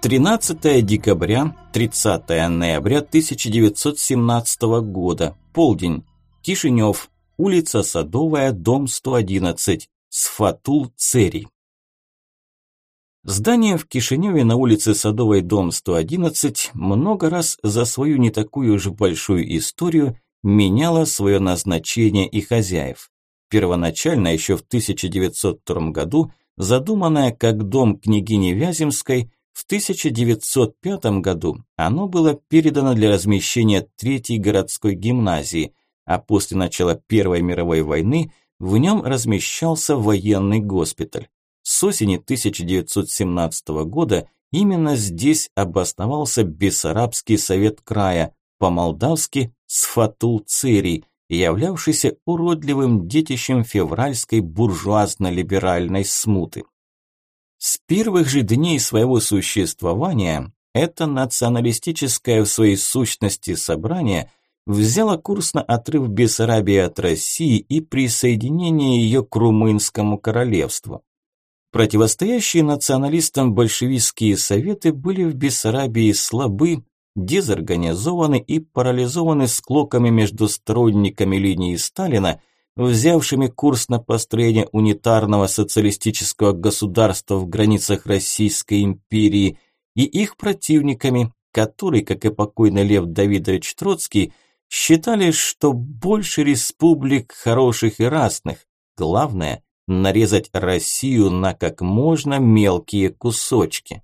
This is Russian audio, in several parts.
13 декабря, 30 ноября 1917 года, полдень, Кишинев, улица Садовая, дом 111, Сфатул Церий. Здание в Кишиневе на улице Садовой, дом 111, много раз за свою не такую уж большую историю меняло свое назначение и хозяев. Первоначально, еще в 1902 году, задуманное как дом княгини Вяземской, в 1905 году оно было передано для размещения Третьей городской гимназии, а после начала Первой мировой войны в нем размещался военный госпиталь. С осени 1917 года именно здесь обосновался Бессарабский совет края, по-молдавски Сфатул-Церий, являвшийся уродливым детищем февральской буржуазно-либеральной смуты. С первых же дней своего существования это националистическое в своей сущности собрание взяло курс на отрыв Бессарабии от России и присоединение ее к Румынскому королевству. Противостоящие националистам большевистские советы были в Бессарабии слабы, дезорганизованы и парализованы склоками между сторонниками линии Сталина взявшими курс на построение унитарного социалистического государства в границах Российской империи, и их противниками, которые, как и покойный Лев Давидович Троцкий, считали, что больше республик хороших и разных. Главное – нарезать Россию на как можно мелкие кусочки.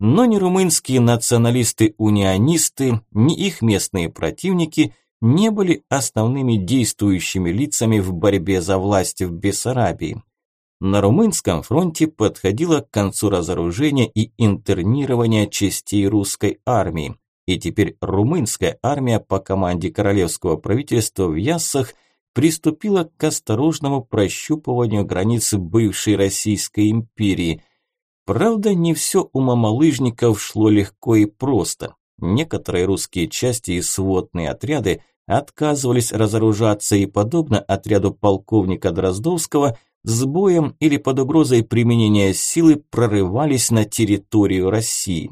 Но ни румынские националисты-унионисты, ни их местные противники – не были основными действующими лицами в борьбе за власть в Бессарабии. На румынском фронте подходило к концу разоружение и интернирование частей русской армии, и теперь румынская армия по команде королевского правительства в Яссах приступила к осторожному прощупыванию границ бывшей Российской империи. Правда, не все у мамалыжников шло легко и просто. Некоторые русские части и сводные отряды отказывались разоружаться и, подобно отряду полковника Дроздовского, с боем или под угрозой применения силы прорывались на территорию России.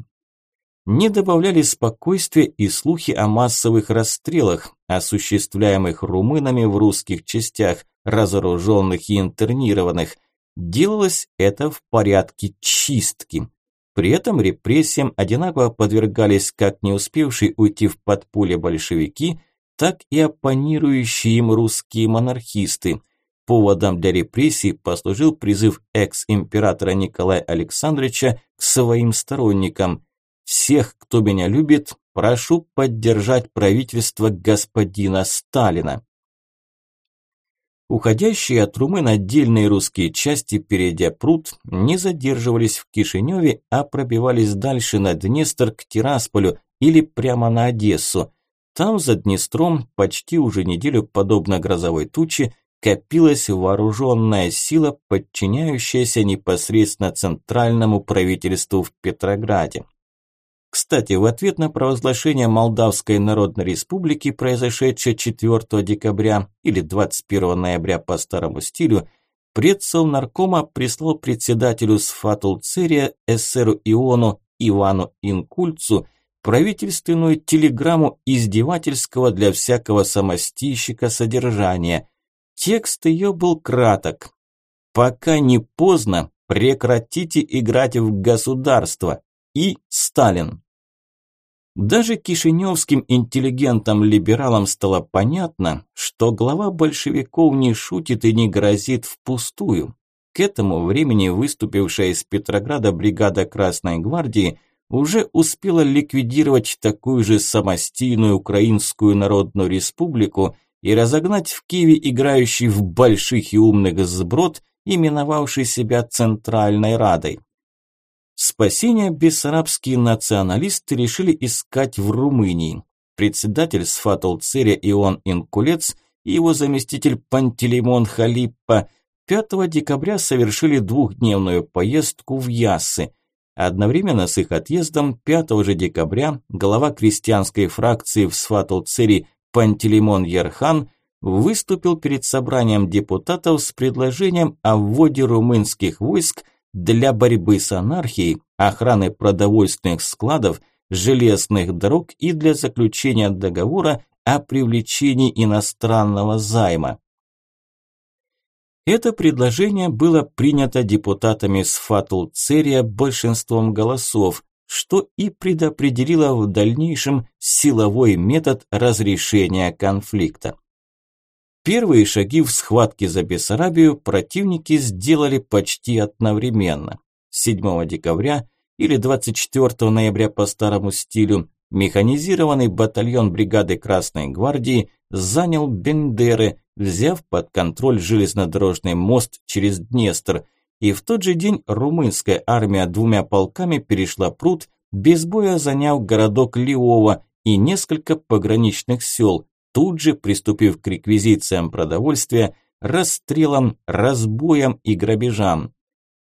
Не добавляли спокойствия и слухи о массовых расстрелах, осуществляемых румынами в русских частях, разоруженных и интернированных. Делалось это в порядке чистки. При этом репрессиям одинаково подвергались как не успевшие уйти в подполье большевики, так и оппонирующие им русские монархисты. Поводом для репрессий послужил призыв экс-императора Николая Александровича к своим сторонникам. «Всех, кто меня любит, прошу поддержать правительство господина Сталина». Уходящие от Румын отдельные русские части, перейдя пруд, не задерживались в Кишиневе, а пробивались дальше на Днестр к Тирасполю или прямо на Одессу. Там, за Днестром, почти уже неделю, подобно грозовой туче, копилась вооруженная сила, подчиняющаяся непосредственно центральному правительству в Петрограде. Кстати, в ответ на провозглашение Молдавской Народной Республики, произошедшее 4 декабря или 21 ноября по старому стилю, предсовнаркома прислал председателю Сфатул Церия эсеру Иону Ивану Инкульцу правительственную телеграмму издевательского для всякого самостийщика содержания. Текст ее был краток. «Пока не поздно, прекратите играть в государство. И Сталин». Даже кишиневским интеллигентам-либералам стало понятно, что глава большевиков не шутит и не грозит впустую. К этому времени выступившая из Петрограда бригада Красной Гвардии уже успела ликвидировать такую же самостийную Украинскую Народную Республику и разогнать в Киеве играющий в больших и умных сброд, именовавший себя Центральной Радой. Спасение бессарабские националисты решили искать в Румынии. Председатель Сфатул Церя Ион Инкулец и его заместитель Пантелеймон Халиппа 5 декабря совершили двухдневную поездку в Яссы. Одновременно с их отъездом 5 же декабря глава крестьянской фракции в Сфатул Цери Пантелеймон Ерхан выступил перед собранием депутатов с предложением о вводе румынских войск для борьбы с анархией, охраны продовольственных складов, железных дорог и для заключения договора о привлечении иностранного займа. Это предложение было принято депутатами с Фатул Церия большинством голосов, что и предопределило в дальнейшем силовой метод разрешения конфликта. Первые шаги в схватке за Бессарабию противники сделали почти одновременно. 7 декабря или 24 ноября по старому стилю механизированный батальон бригады Красной гвардии занял Бендеры, взяв под контроль железнодорожный мост через Днестр, и в тот же день румынская армия двумя полками перешла пруд, без боя заняв городок Лиова и несколько пограничных сел, тут же приступив к реквизициям продовольствия, расстрелам, разбоям и грабежам.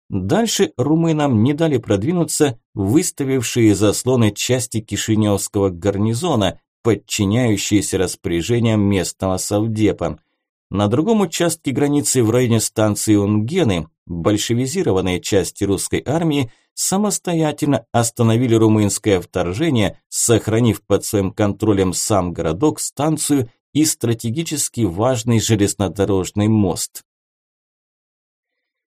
Дальше румынам не дали продвинуться выставившие заслоны части Кишиневского гарнизона, подчиняющиеся распоряжениям местного совдепа. На другом участке границы в районе станции Унгены большевизированные части русской армии самостоятельно остановили румынское вторжение, сохранив под своим контролем сам городок, станцию и стратегически важный железнодорожный мост.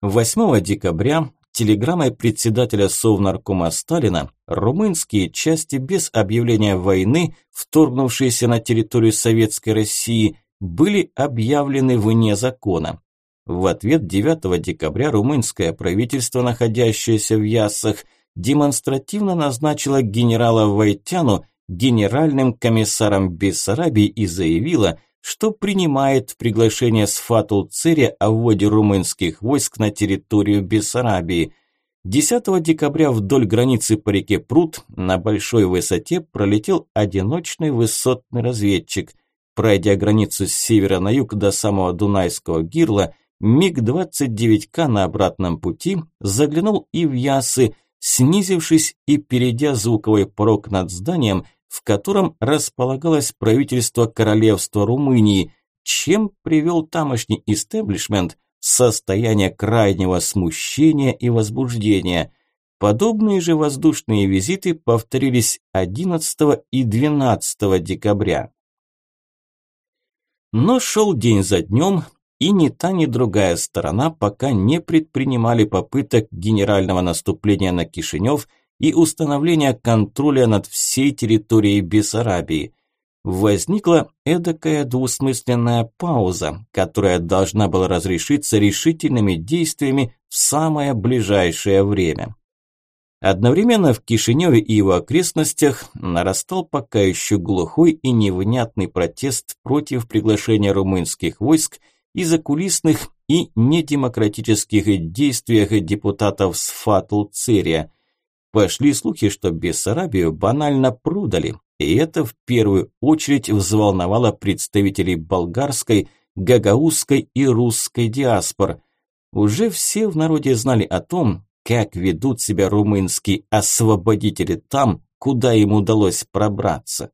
8 декабря телеграммой председателя Совнаркома Сталина румынские части без объявления войны, вторгнувшиеся на территорию Советской России, были объявлены вне закона. В ответ 9 декабря румынское правительство, находящееся в Яссах, демонстративно назначило генерала Войтяну генеральным комиссаром Бессарабии и заявило, что принимает приглашение с Фатул Цери о вводе румынских войск на территорию Бессарабии. 10 декабря вдоль границы по реке Прут на большой высоте пролетел одиночный высотный разведчик. Пройдя границу с севера на юг до самого Дунайского гирла, МиГ-29К на обратном пути заглянул и в Ясы, снизившись и перейдя звуковой порог над зданием, в котором располагалось правительство Королевства Румынии, чем привел тамошний истеблишмент в состояние крайнего смущения и возбуждения. Подобные же воздушные визиты повторились 11 и 12 декабря. Но шел день за днем, и ни та, ни другая сторона пока не предпринимали попыток генерального наступления на Кишинев и установления контроля над всей территорией Бессарабии. Возникла эдакая двусмысленная пауза, которая должна была разрешиться решительными действиями в самое ближайшее время. Одновременно в Кишиневе и его окрестностях нарастал пока еще глухой и невнятный протест против приглашения румынских войск и закулисных и недемократических действиях депутатов с Фатл Церия. Пошли слухи, что Бессарабию банально продали, и это в первую очередь взволновало представителей болгарской, гагаузской и русской диаспор. Уже все в народе знали о том, как ведут себя румынские освободители там, куда им удалось пробраться.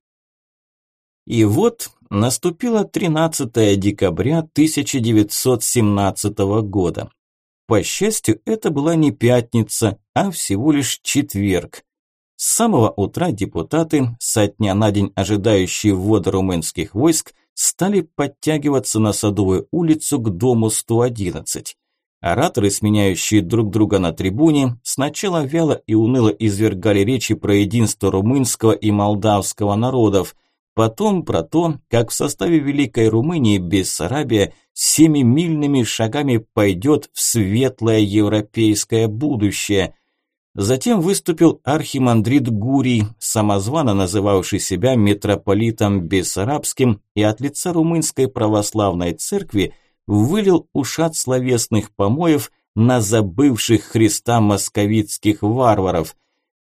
И вот наступило 13 декабря 1917 года. По счастью, это была не пятница, а всего лишь четверг. С самого утра депутаты, со дня на день ожидающие ввода румынских войск, стали подтягиваться на Садовую улицу к дому 111. Ораторы, сменяющие друг друга на трибуне, сначала вяло и уныло извергали речи про единство румынского и молдавского народов, Потом про то, как в составе Великой Румынии Бессарабия семимильными шагами пойдет в светлое европейское будущее. Затем выступил архимандрит Гурий, самозвано называвший себя митрополитом Бессарабским и от лица румынской православной церкви вылил ушат словесных помоев на забывших Христа московитских варваров.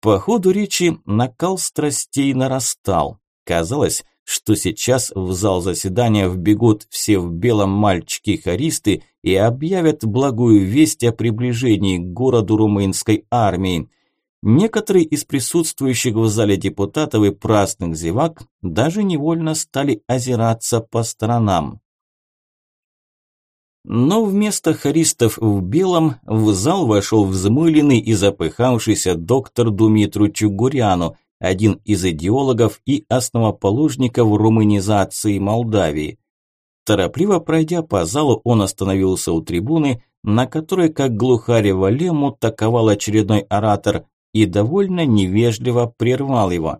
По ходу речи накал страстей нарастал. Казалось, что сейчас в зал заседания вбегут все в белом мальчики-хористы и объявят благую весть о приближении к городу румынской армии. Некоторые из присутствующих в зале депутатов и праздных зевак даже невольно стали озираться по сторонам. Но вместо хористов в белом в зал вошел взмыленный и запыхавшийся доктор Думитру Чугуряну, один из идеологов и основоположников румынизации Молдавии. Торопливо пройдя по залу, он остановился у трибуны, на которой, как глухарева лему, таковал очередной оратор и довольно невежливо прервал его.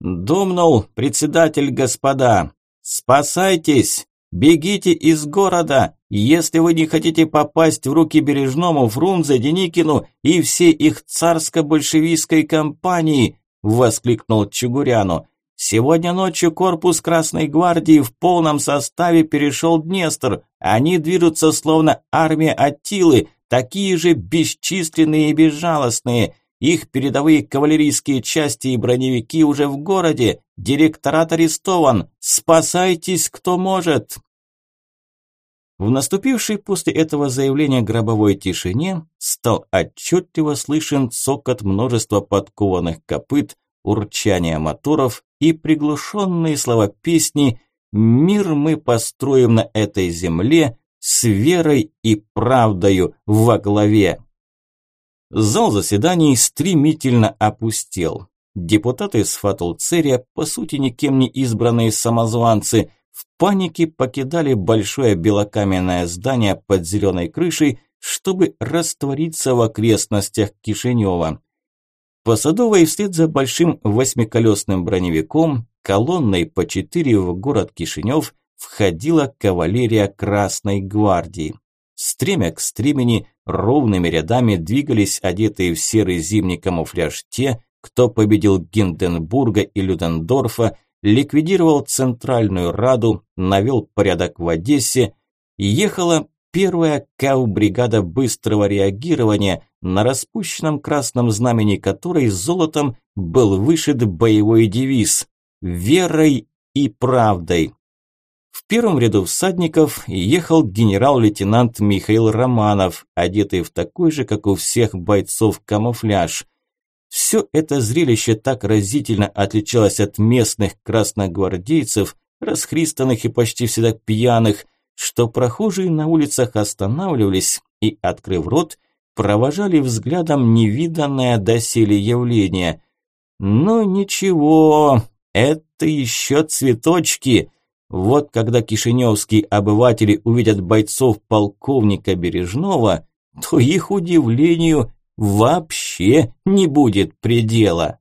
«Думнул, председатель, господа, спасайтесь!» Бегите из города, если вы не хотите попасть в руки Бережному, Фрунзе, Деникину и всей их царско-большевистской компании, воскликнул Чугуряну. Сегодня ночью корпус Красной гвардии в полном составе перешел Днестр. Они движутся словно армия Аттилы, такие же бесчисленные и безжалостные. Их передовые кавалерийские части и броневики уже в городе. Директорат арестован. Спасайтесь, кто может. В наступившей после этого заявления гробовой тишине стал отчетливо слышен цокот множества подкованных копыт, урчание моторов и приглушенные слова песни «Мир мы построим на этой земле с верой и правдою во главе». Зал заседаний стремительно опустел. Депутаты с Фатулцерия, по сути никем не избранные самозванцы, в панике покидали большое белокаменное здание под зеленой крышей, чтобы раствориться в окрестностях Кишинева. По Садовой вслед за большим восьмиколесным броневиком, колонной по четыре в город Кишинев входила кавалерия Красной гвардии. Стремя к стремени ровными рядами двигались одетые в серый зимний камуфляж те, кто победил Гинденбурга и Людендорфа, ликвидировал Центральную Раду, навел порядок в Одессе, ехала первая КАУ-бригада быстрого реагирования, на распущенном красном знамени которой золотом был вышит боевой девиз «Верой и правдой». В первом ряду всадников ехал генерал-лейтенант Михаил Романов, одетый в такой же, как у всех бойцов, камуфляж. Все это зрелище так разительно отличалось от местных красногвардейцев, расхристанных и почти всегда пьяных, что прохожие на улицах останавливались и, открыв рот, провожали взглядом невиданное доселе явление. Но ничего, это еще цветочки – вот когда кишиневские обыватели увидят бойцов полковника Бережного, то их удивлению вообще не будет предела.